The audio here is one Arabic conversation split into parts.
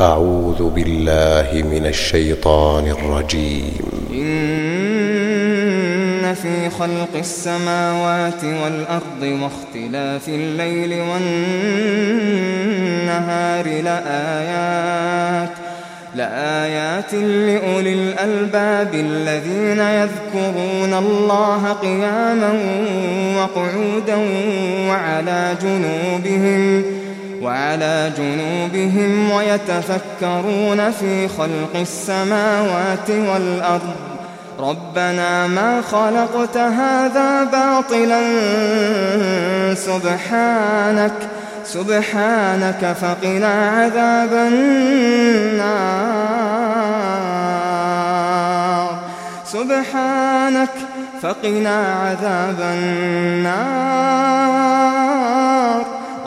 أعوذ بالله من الشيطان الرجيم. إن في خلق السماوات والأرض واختلاف الليل والنهار لآيات لآيات لأولي الألباب الذين يذكرون الله قياما وقعودا وعلى جنوبهم وعلى جنوبهم ويتفكرون في خلق السماوات والأرض. ربنا ما خلقت هذا باطلا سبحانك سبحانك فقنا عذاب النار. سبحانك فقنا عذاب النار.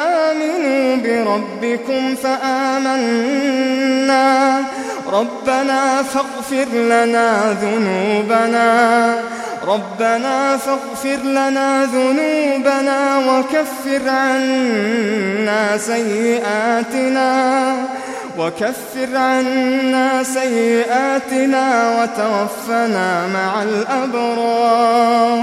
آمنوا بربكم فآمنا. ربنا فاغفر لنا ذنوبنا. ربنا فاغفر لنا ذنوبنا وكفر عنا سيئاتنا. وكفر عنا سيئاتنا وتوفنا مع الأبرار.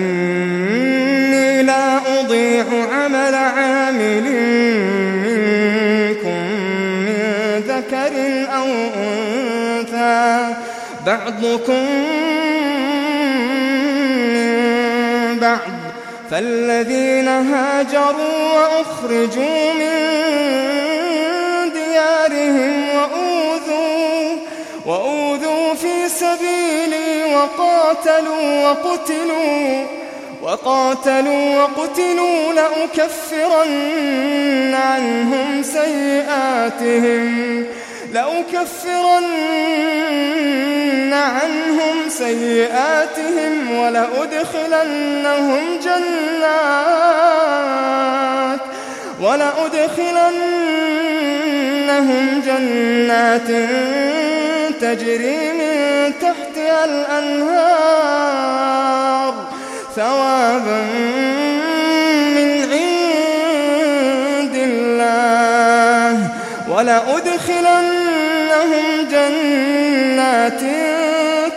أني لا أضيع عمل عامل منكم من ذكر أو أنثى. بعضكم من بعض فالذين هاجروا وأخرجوا من ديارهم في سبيلي وقاتلوا وقتلوا وقاتلوا وقتلوا لأكفرن عنهم سيئاتهم لأكفرن عنهم سيئاتهم ولأدخلنهم جنات ولأدخلنهم جنات تجري من تحتها الأنهار ثوابا من عند الله. ولأدخلنهم جنات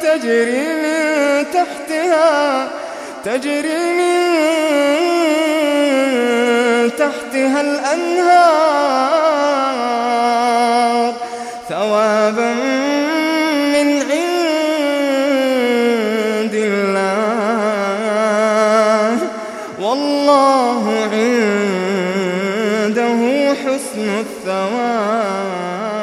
تجري من تحتها تجري من تحتها الأنهار. حسن الثواب.